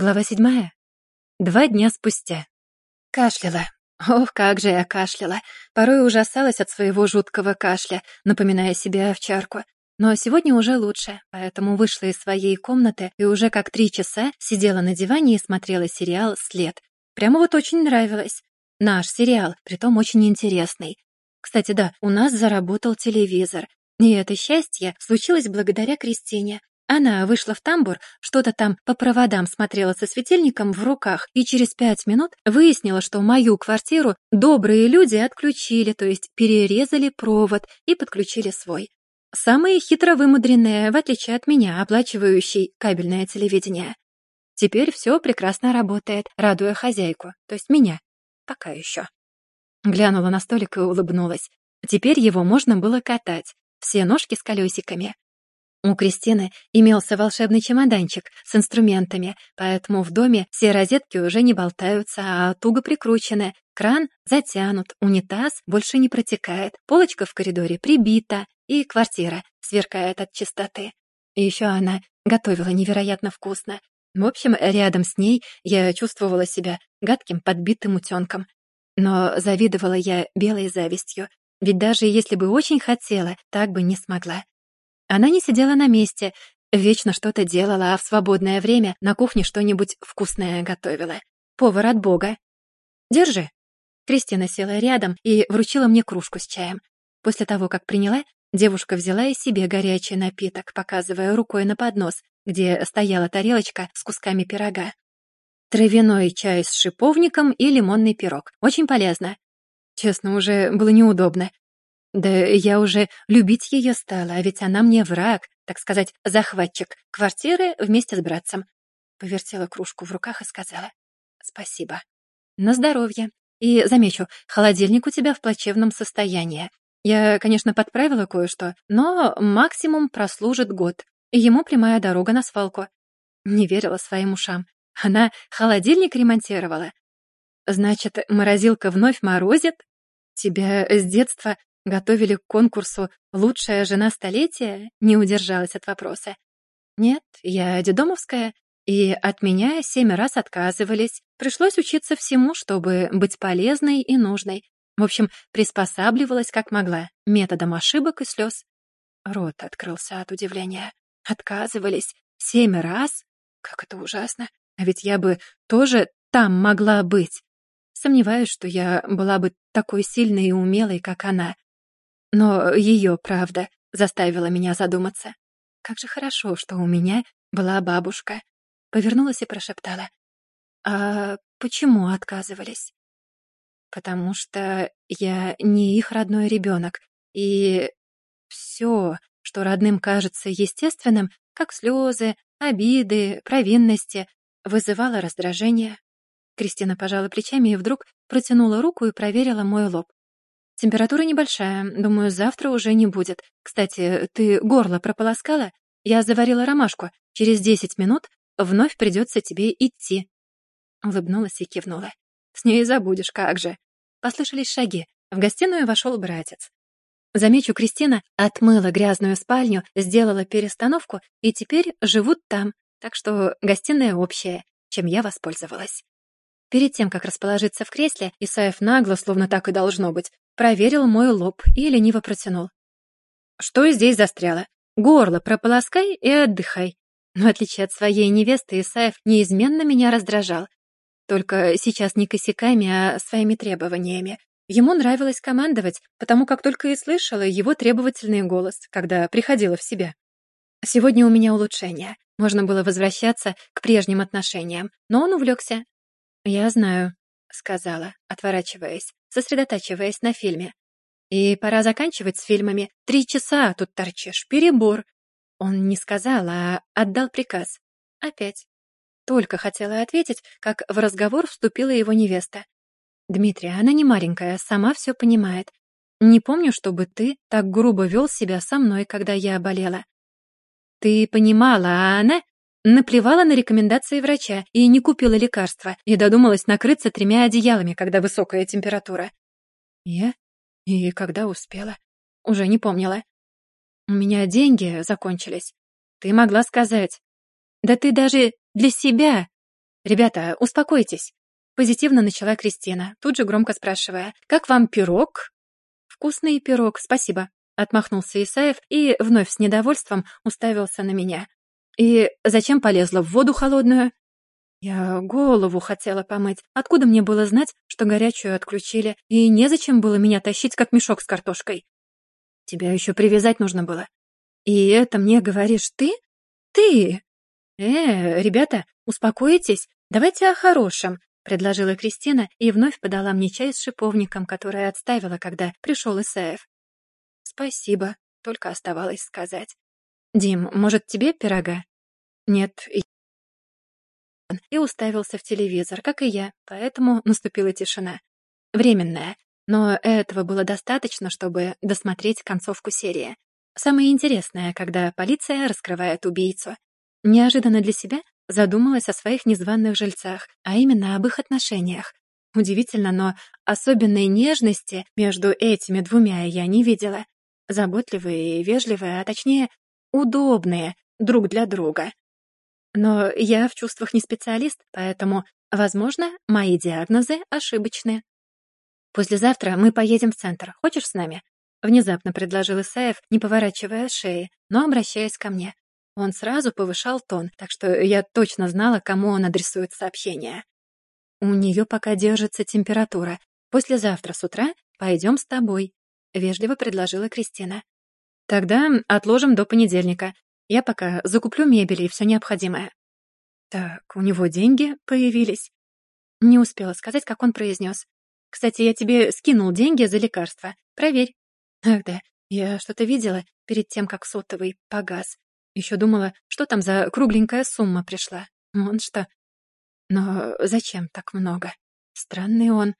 Глава седьмая. Два дня спустя. Кашляла. Ох, как же я кашляла. Порой ужасалась от своего жуткого кашля, напоминая себе овчарку. Но сегодня уже лучше, поэтому вышла из своей комнаты и уже как три часа сидела на диване и смотрела сериал «След». Прямо вот очень нравилось. Наш сериал, притом очень интересный. Кстати, да, у нас заработал телевизор. И это счастье случилось благодаря Кристине. Она вышла в тамбур, что-то там по проводам смотрела со светильником в руках и через пять минут выяснила, что мою квартиру добрые люди отключили, то есть перерезали провод и подключили свой. Самые хитро вымудренные, в отличие от меня, оплачивающий кабельное телевидение. Теперь все прекрасно работает, радуя хозяйку, то есть меня. Пока еще. Глянула на столик и улыбнулась. Теперь его можно было катать. Все ножки с колесиками. У Кристины имелся волшебный чемоданчик с инструментами, поэтому в доме все розетки уже не болтаются, а туго прикручены. Кран затянут, унитаз больше не протекает, полочка в коридоре прибита, и квартира сверкает от чистоты. Еще она готовила невероятно вкусно. В общем, рядом с ней я чувствовала себя гадким подбитым утенком. Но завидовала я белой завистью, ведь даже если бы очень хотела, так бы не смогла. Она не сидела на месте, вечно что-то делала, а в свободное время на кухне что-нибудь вкусное готовила. Повар от бога. «Держи». Кристина села рядом и вручила мне кружку с чаем. После того, как приняла, девушка взяла и себе горячий напиток, показывая рукой на поднос, где стояла тарелочка с кусками пирога. Травяной чай с шиповником и лимонный пирог. Очень полезно. Честно, уже было неудобно. Да я уже любить ее стала, а ведь она мне враг, так сказать, захватчик квартиры вместе с братцем. Повертела кружку в руках и сказала «Спасибо». «На здоровье. И, замечу, холодильник у тебя в плачевном состоянии. Я, конечно, подправила кое-что, но максимум прослужит год. Ему прямая дорога на свалку». Не верила своим ушам. Она холодильник ремонтировала. «Значит, морозилка вновь морозит? Тебя с детства Готовили к конкурсу «Лучшая жена столетия?» Не удержалась от вопроса. «Нет, я дедомовская, и от меня семь раз отказывались. Пришлось учиться всему, чтобы быть полезной и нужной. В общем, приспосабливалась как могла, методом ошибок и слез. Рот открылся от удивления. Отказывались семь раз? Как это ужасно. А ведь я бы тоже там могла быть. Сомневаюсь, что я была бы такой сильной и умелой, как она. Но ее правда заставила меня задуматься. Как же хорошо, что у меня была бабушка. Повернулась и прошептала. «А почему отказывались?» «Потому что я не их родной ребенок, и все, что родным кажется естественным, как слезы, обиды, провинности, вызывало раздражение». Кристина пожала плечами и вдруг протянула руку и проверила мой лоб. Температура небольшая, думаю, завтра уже не будет. Кстати, ты горло прополоскала? Я заварила ромашку. Через десять минут вновь придется тебе идти». Улыбнулась и кивнула. «С ней забудешь, как же». Послышались шаги. В гостиную вошел братец. Замечу, Кристина отмыла грязную спальню, сделала перестановку и теперь живут там, так что гостиная общая, чем я воспользовалась. Перед тем, как расположиться в кресле, Исаев нагло, словно так и должно быть, проверил мой лоб и лениво протянул. «Что здесь застряло? Горло прополоскай и отдыхай». Но в отличие от своей невесты, Исаев неизменно меня раздражал. Только сейчас не косяками, а своими требованиями. Ему нравилось командовать, потому как только и слышала его требовательный голос, когда приходила в себя. Сегодня у меня улучшение. Можно было возвращаться к прежним отношениям, но он увлекся. «Я знаю», — сказала, отворачиваясь сосредотачиваясь на фильме. «И пора заканчивать с фильмами. Три часа тут торчишь, перебор». Он не сказал, а отдал приказ. Опять. Только хотела ответить, как в разговор вступила его невеста. «Дмитрий, она не маленькая, сама все понимает. Не помню, чтобы ты так грубо вел себя со мной, когда я болела. Ты понимала, а она наплевала на рекомендации врача и не купила лекарства, и додумалась накрыться тремя одеялами, когда высокая температура. Я? И когда успела? Уже не помнила. У меня деньги закончились. Ты могла сказать. Да ты даже для себя. «Ребята, успокойтесь!» Позитивно начала Кристина, тут же громко спрашивая, «Как вам пирог?» «Вкусный пирог, спасибо», — отмахнулся Исаев и вновь с недовольством уставился на меня. «И зачем полезла в воду холодную?» Я голову хотела помыть. Откуда мне было знать, что горячую отключили, и незачем было меня тащить, как мешок с картошкой? Тебя еще привязать нужно было. И это мне говоришь ты? Ты! Э, ребята, успокойтесь, давайте о хорошем, предложила Кристина и вновь подала мне чай с шиповником, который отставила, когда пришел Исаев. Спасибо, только оставалось сказать. Дим, может, тебе пирога? Нет, и уставился в телевизор, как и я, поэтому наступила тишина. Временная, но этого было достаточно, чтобы досмотреть концовку серии. Самое интересное, когда полиция раскрывает убийцу. Неожиданно для себя задумалась о своих незваных жильцах, а именно об их отношениях. Удивительно, но особенной нежности между этими двумя я не видела. Заботливые и вежливые, а точнее, удобные друг для друга. Но я в чувствах не специалист, поэтому, возможно, мои диагнозы ошибочны. «Послезавтра мы поедем в центр. Хочешь с нами?» Внезапно предложил Исаев, не поворачивая шеи, но обращаясь ко мне. Он сразу повышал тон, так что я точно знала, кому он адресует сообщение. «У нее пока держится температура. Послезавтра с утра пойдем с тобой», — вежливо предложила Кристина. «Тогда отложим до понедельника. Я пока закуплю мебель и все необходимое». «Так, у него деньги появились?» Не успела сказать, как он произнес. «Кстати, я тебе скинул деньги за лекарства. Проверь». «Ах да, я что-то видела перед тем, как сотовый погас. Еще думала, что там за кругленькая сумма пришла. Он что? Но зачем так много? Странный он.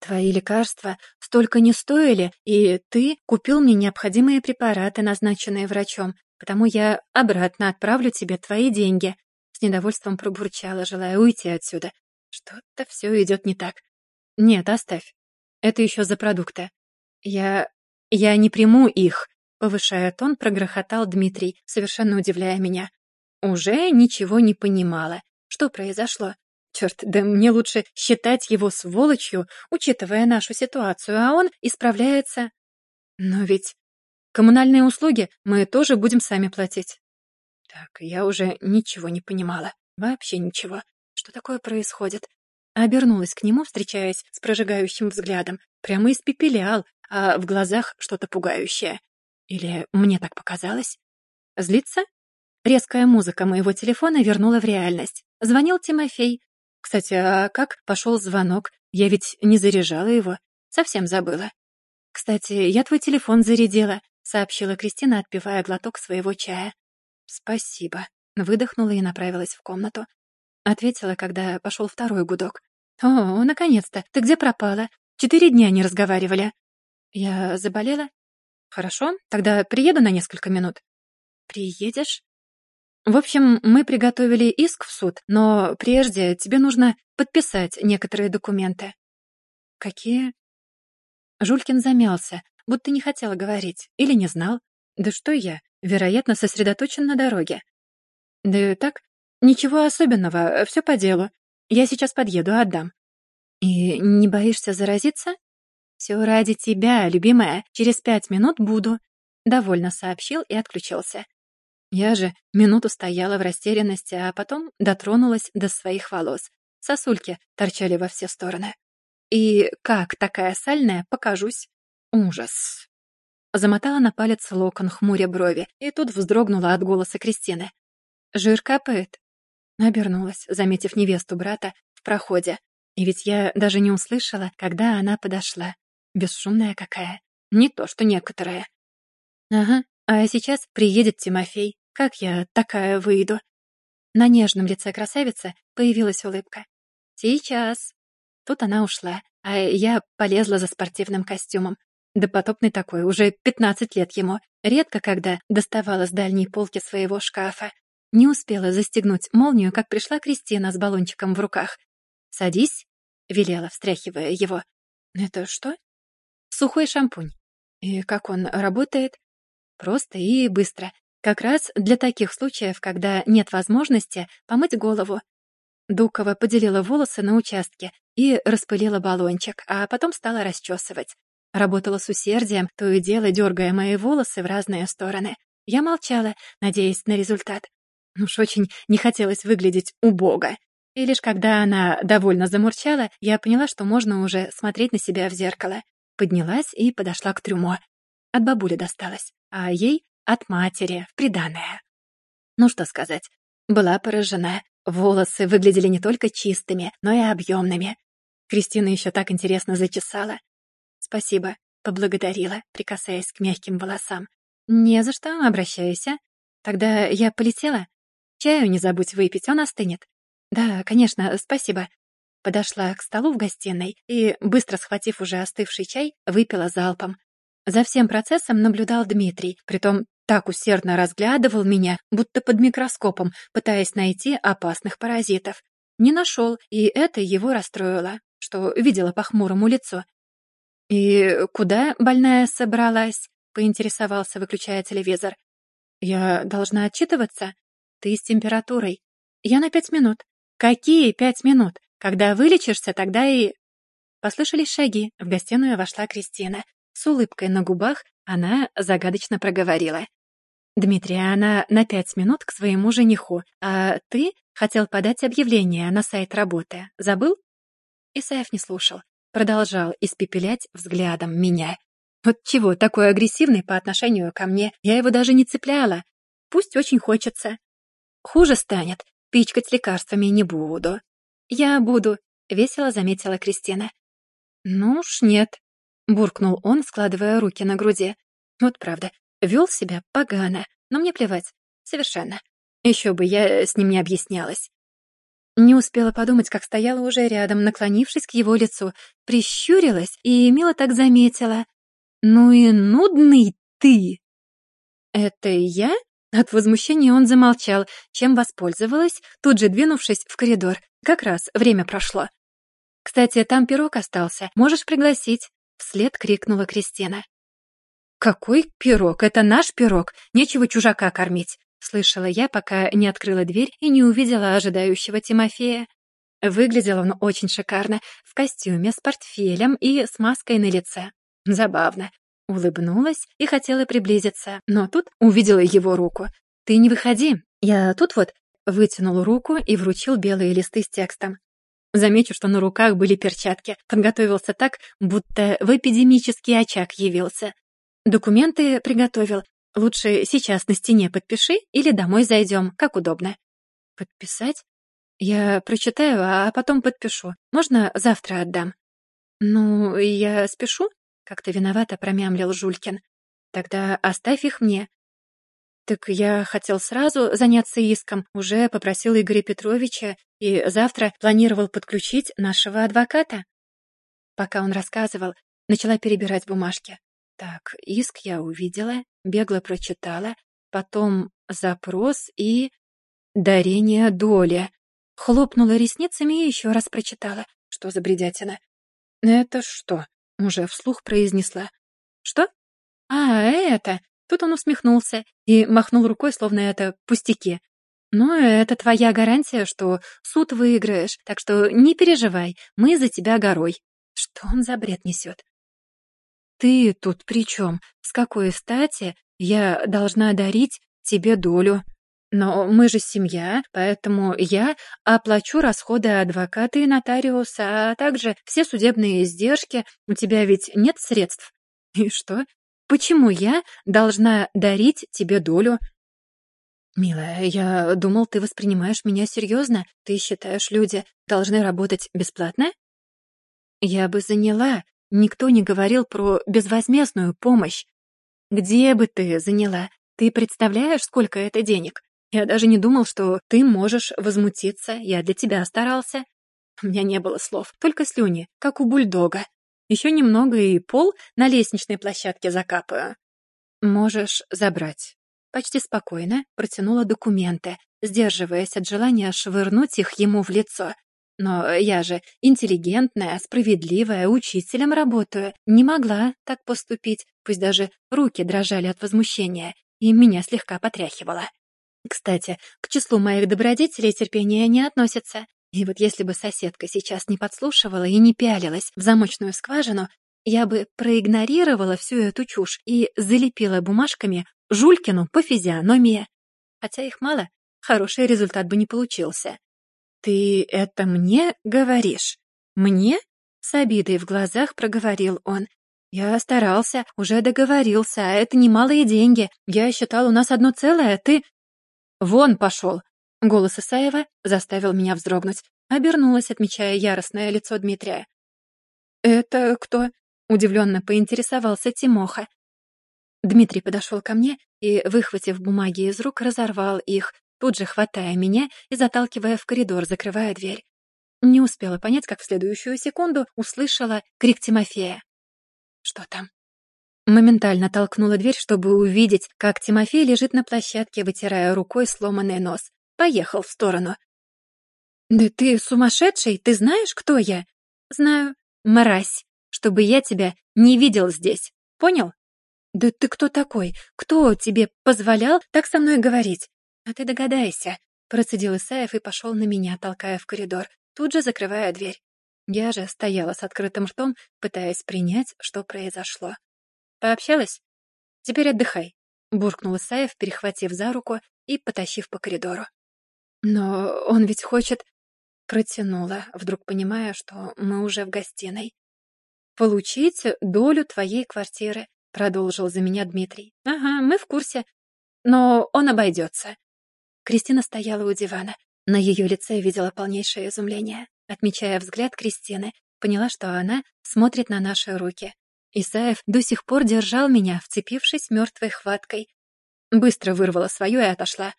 Твои лекарства столько не стоили, и ты купил мне необходимые препараты, назначенные врачом, потому я обратно отправлю тебе твои деньги». С недовольством пробурчала, желая уйти отсюда. Что-то все идет не так. Нет, оставь. Это еще за продукты. Я... я не приму их, повышая тон, прогрохотал Дмитрий, совершенно удивляя меня. Уже ничего не понимала. Что произошло? Черт, да мне лучше считать его сволочью, учитывая нашу ситуацию, а он исправляется. Но ведь Коммунальные услуги мы тоже будем сами платить. Так, я уже ничего не понимала. Вообще ничего. Что такое происходит? Обернулась к нему, встречаясь с прожигающим взглядом. Прямо испепелял, а в глазах что-то пугающее. Или мне так показалось? Злиться? Резкая музыка моего телефона вернула в реальность. Звонил Тимофей. Кстати, а как пошел звонок? Я ведь не заряжала его. Совсем забыла. Кстати, я твой телефон зарядила сообщила Кристина, отпивая глоток своего чая. «Спасибо», — выдохнула и направилась в комнату. Ответила, когда пошел второй гудок. «О, наконец-то! Ты где пропала? Четыре дня не разговаривали». «Я заболела?» «Хорошо, тогда приеду на несколько минут». «Приедешь?» «В общем, мы приготовили иск в суд, но прежде тебе нужно подписать некоторые документы». «Какие?» Жулькин замялся, будто не хотела говорить или не знал. Да что я, вероятно, сосредоточен на дороге. Да так, ничего особенного, все по делу. Я сейчас подъеду, отдам. И не боишься заразиться? Все ради тебя, любимая, через пять минут буду. Довольно сообщил и отключился. Я же минуту стояла в растерянности, а потом дотронулась до своих волос. Сосульки торчали во все стороны. И как такая сальная покажусь? Ужас. Замотала на палец локон, хмуря брови, и тут вздрогнула от голоса Кристины. «Жир капает». Обернулась, заметив невесту брата в проходе. И ведь я даже не услышала, когда она подошла. Бесшумная какая. Не то, что некоторые. Ага, а сейчас приедет Тимофей. Как я такая выйду? На нежном лице красавицы появилась улыбка. «Сейчас». Тут она ушла, а я полезла за спортивным костюмом, Допотопный такой, уже 15 лет ему. Редко когда доставала с дальней полки своего шкафа. Не успела застегнуть молнию, как пришла Кристина с баллончиком в руках. «Садись», — велела, встряхивая его. «Это что?» «Сухой шампунь». «И как он работает?» «Просто и быстро. Как раз для таких случаев, когда нет возможности помыть голову. Дукова поделила волосы на участке и распылила баллончик, а потом стала расчесывать. Работала с усердием, то и дело дергая мои волосы в разные стороны. Я молчала, надеясь на результат. Уж очень не хотелось выглядеть убого. И лишь когда она довольно замурчала, я поняла, что можно уже смотреть на себя в зеркало. Поднялась и подошла к трюмо. От бабули досталось, а ей — от матери, в. Ну что сказать, была поражена. Волосы выглядели не только чистыми, но и объемными. Кристина еще так интересно зачесала. «Спасибо», — поблагодарила, прикасаясь к мягким волосам. «Не за что, обращайся. Тогда я полетела. Чаю не забудь выпить, он остынет». «Да, конечно, спасибо». Подошла к столу в гостиной и, быстро схватив уже остывший чай, выпила залпом. За всем процессом наблюдал Дмитрий, притом так усердно разглядывал меня, будто под микроскопом, пытаясь найти опасных паразитов. Не нашел, и это его расстроило, что видела по хмурому лицу. «И куда больная собралась?» — поинтересовался, выключая телевизор. «Я должна отчитываться? Ты с температурой. Я на пять минут. Какие пять минут? Когда вылечишься, тогда и...» Послышались шаги. В гостиную вошла Кристина. С улыбкой на губах она загадочно проговорила. «Дмитрий, она на пять минут к своему жениху, а ты хотел подать объявление на сайт работы. Забыл?» Исаев не слушал. Продолжал испепелять взглядом меня. Вот чего такой агрессивный по отношению ко мне? Я его даже не цепляла. Пусть очень хочется. Хуже станет. Пичкать лекарствами не буду. Я буду, — весело заметила Кристина. Ну уж нет, — буркнул он, складывая руки на груди. Вот правда, Вел себя погано, но мне плевать. Совершенно. Еще бы я с ним не объяснялась. Не успела подумать, как стояла уже рядом, наклонившись к его лицу, прищурилась и мило так заметила. «Ну и нудный ты!» «Это я?» От возмущения он замолчал, чем воспользовалась, тут же двинувшись в коридор. Как раз время прошло. «Кстати, там пирог остался. Можешь пригласить?» Вслед крикнула Кристина. «Какой пирог? Это наш пирог. Нечего чужака кормить», — слышала я, пока не открыла дверь и не увидела ожидающего Тимофея. Выглядел он очень шикарно, в костюме, с портфелем и с маской на лице. Забавно. Улыбнулась и хотела приблизиться, но тут увидела его руку. «Ты не выходи, я тут вот...» Вытянул руку и вручил белые листы с текстом. Замечу, что на руках были перчатки. Подготовился так, будто в эпидемический очаг явился. Документы приготовил. Лучше сейчас на стене подпиши или домой зайдем, как удобно. Подписать? Я прочитаю, а потом подпишу. Можно завтра отдам? Ну, я спешу? Как-то виновато промямлил Жулькин. Тогда оставь их мне. Так я хотел сразу заняться иском, уже попросил Игоря Петровича и завтра планировал подключить нашего адвоката. Пока он рассказывал, начала перебирать бумажки. Так, иск я увидела, бегло прочитала, потом запрос и... Дарение доли. Хлопнула ресницами и еще раз прочитала. Что за бредятина? «Это что?» — уже вслух произнесла. «Что?» «А, это...» Тут он усмехнулся и махнул рукой, словно это пустяки. «Ну, это твоя гарантия, что суд выиграешь, так что не переживай, мы за тебя горой». Что он за бред несет? «Ты тут при чем? С какой стати я должна дарить тебе долю? Но мы же семья, поэтому я оплачу расходы адвоката и нотариуса, а также все судебные издержки. У тебя ведь нет средств. И что? Почему я должна дарить тебе долю?» «Милая, я думал, ты воспринимаешь меня серьезно. Ты считаешь, люди должны работать бесплатно?» «Я бы заняла Никто не говорил про безвозмездную помощь. Где бы ты заняла? Ты представляешь, сколько это денег? Я даже не думал, что ты можешь возмутиться. Я для тебя старался. У меня не было слов, только слюни, как у бульдога. Еще немного и пол на лестничной площадке закапаю. Можешь забрать. Почти спокойно протянула документы, сдерживаясь от желания швырнуть их ему в лицо. Но я же интеллигентная, справедливая, учителем работаю. Не могла так поступить, пусть даже руки дрожали от возмущения, и меня слегка потряхивало. Кстати, к числу моих добродетелей терпение не относится. И вот если бы соседка сейчас не подслушивала и не пялилась в замочную скважину, я бы проигнорировала всю эту чушь и залепила бумажками Жулькину по физиономии. Хотя их мало, хороший результат бы не получился. «Ты это мне говоришь? Мне?» С обидой в глазах проговорил он. «Я старался, уже договорился, а это немалые деньги. Я считал, у нас одно целое, а ты...» «Вон пошел!» Голос Исаева заставил меня вздрогнуть. Обернулась, отмечая яростное лицо Дмитрия. «Это кто?» — удивленно поинтересовался Тимоха. Дмитрий подошел ко мне и, выхватив бумаги из рук, разорвал их, тут же хватая меня и заталкивая в коридор, закрывая дверь. Не успела понять, как в следующую секунду услышала крик Тимофея. «Что там?» Моментально толкнула дверь, чтобы увидеть, как Тимофей лежит на площадке, вытирая рукой сломанный нос. Поехал в сторону. «Да ты сумасшедший? Ты знаешь, кто я?» «Знаю. Мразь. Чтобы я тебя не видел здесь. Понял?» «Да ты кто такой? Кто тебе позволял так со мной говорить?» «А ты догадайся», — процедил Исаев и пошел на меня, толкая в коридор, тут же закрывая дверь. Я же стояла с открытым ртом, пытаясь принять, что произошло. «Пообщалась? Теперь отдыхай», — буркнул Исаев, перехватив за руку и потащив по коридору. «Но он ведь хочет...» Протянула, вдруг понимая, что мы уже в гостиной. «Получить долю твоей квартиры», — продолжил за меня Дмитрий. «Ага, мы в курсе. Но он обойдется». Кристина стояла у дивана. На ее лице видела полнейшее изумление. Отмечая взгляд Кристины, поняла, что она смотрит на наши руки. Исаев до сих пор держал меня, вцепившись мертвой хваткой. Быстро вырвала свою и отошла.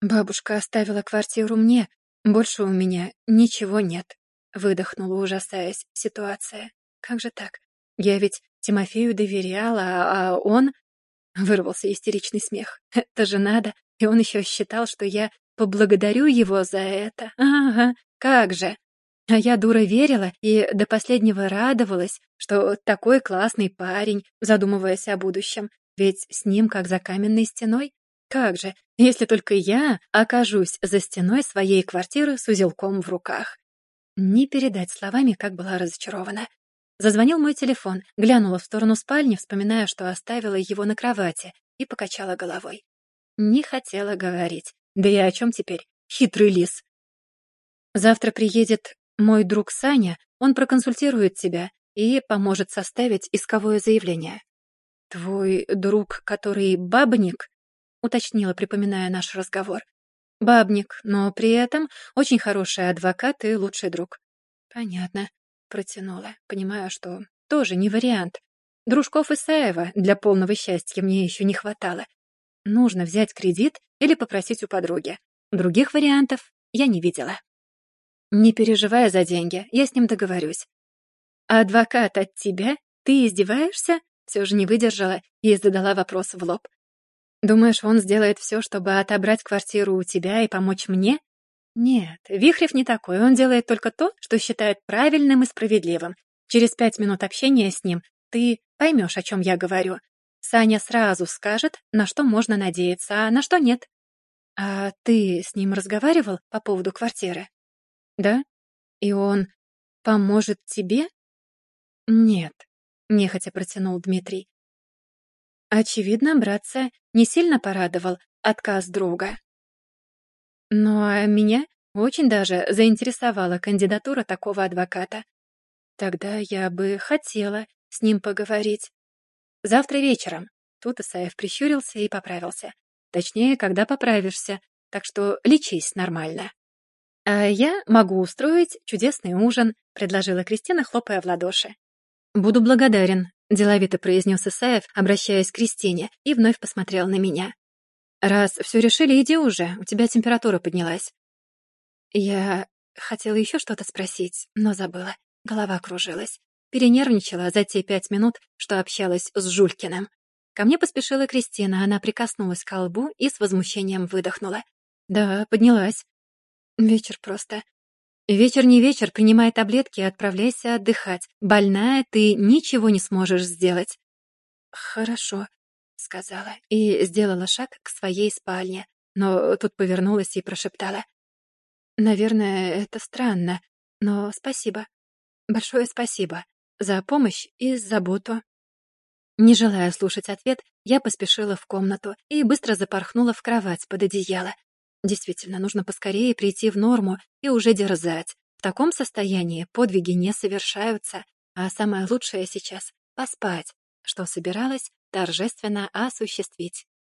Бабушка оставила квартиру мне. Больше у меня ничего нет. Выдохнула, ужасаясь ситуация. Как же так? Я ведь Тимофею доверяла, а он... Вырвался истеричный смех. Это же надо. И он еще считал, что я поблагодарю его за это. Ага, как же. А я, дура, верила и до последнего радовалась, что такой классный парень, задумываясь о будущем, ведь с ним как за каменной стеной. Как же, если только я окажусь за стеной своей квартиры с узелком в руках. Не передать словами, как была разочарована. Зазвонил мой телефон, глянула в сторону спальни, вспоминая, что оставила его на кровати, и покачала головой. Не хотела говорить. Да и о чем теперь? Хитрый лис. Завтра приедет мой друг Саня, он проконсультирует тебя и поможет составить исковое заявление. Твой друг, который бабник, уточнила, припоминая наш разговор. Бабник, но при этом очень хороший адвокат и лучший друг. Понятно, протянула, понимая, что тоже не вариант. Дружков Исаева для полного счастья мне еще не хватало. Нужно взять кредит или попросить у подруги. Других вариантов я не видела. Не переживай за деньги, я с ним договорюсь. А адвокат от тебя? Ты издеваешься? Все же не выдержала и задала вопрос в лоб. Думаешь, он сделает все, чтобы отобрать квартиру у тебя и помочь мне? Нет, Вихрев не такой, он делает только то, что считает правильным и справедливым. Через пять минут общения с ним ты поймешь, о чем я говорю. Саня сразу скажет, на что можно надеяться, а на что нет. А ты с ним разговаривал по поводу квартиры? Да? И он поможет тебе? Нет, нехотя протянул Дмитрий. Очевидно, братца не сильно порадовал отказ друга. А меня очень даже заинтересовала кандидатура такого адвоката. Тогда я бы хотела с ним поговорить. Завтра вечером. Тут Исаев прищурился и поправился. Точнее, когда поправишься, так что лечись нормально. «А я могу устроить чудесный ужин», — предложила Кристина, хлопая в ладоши. «Буду благодарен», — деловито произнес Исаев, обращаясь к Кристине, и вновь посмотрел на меня. «Раз все решили, иди уже, у тебя температура поднялась». Я хотела еще что-то спросить, но забыла. Голова кружилась. Перенервничала за те пять минут, что общалась с Жулькиным. Ко мне поспешила Кристина, она прикоснулась к лбу и с возмущением выдохнула. «Да, поднялась. Вечер просто. Вечер не вечер, принимай таблетки и отправляйся отдыхать. Больная, ты ничего не сможешь сделать. Хорошо, сказала и сделала шаг к своей спальне, но тут повернулась и прошептала. Наверное, это странно, но спасибо. Большое спасибо за помощь и заботу. Не желая слушать ответ, я поспешила в комнату и быстро запорхнула в кровать под одеяло. Действительно, нужно поскорее прийти в норму и уже дерзать. В таком состоянии подвиги не совершаются, а самое лучшее сейчас — поспать, что собиралась торжественно осуществить.